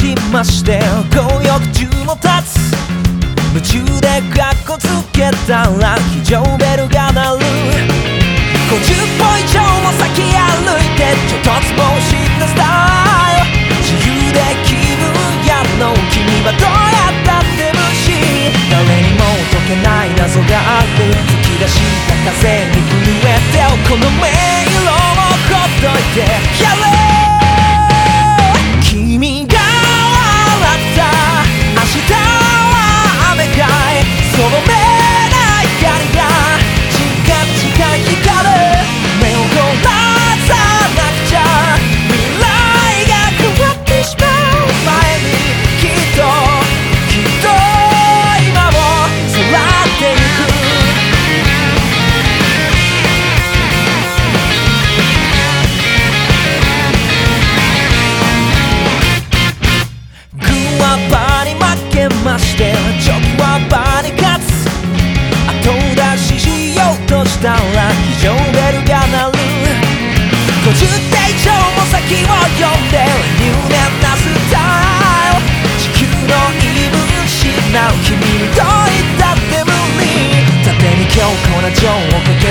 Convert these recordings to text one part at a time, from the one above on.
しまして強欲中も立つ夢中でカッコつけたら非常ベルが鳴る50歩以上も先歩いてちょっとつぼうスタイル自由で気分やの君はどうやったって無視。誰にも解けない謎がある。吹き出した風。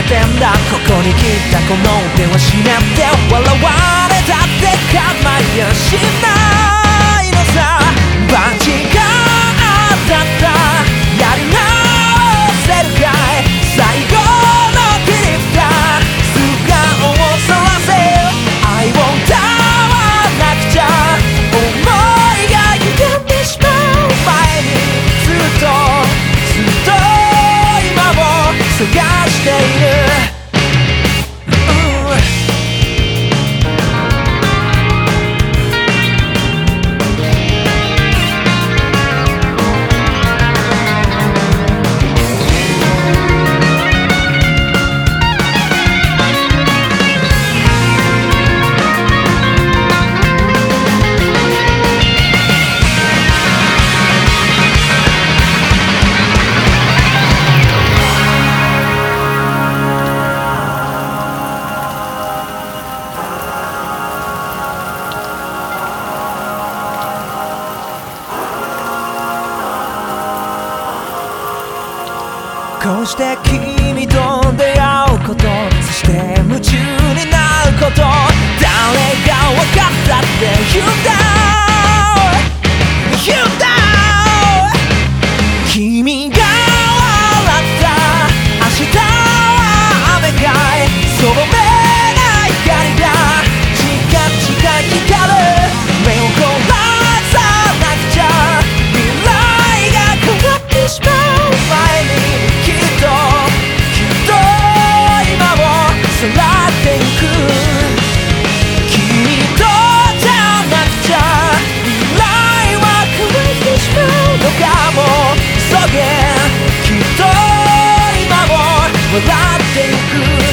てんだ。ここに来たこの手は死ねって笑われたってか。later. こうして君と出会うことそして夢中になること。僕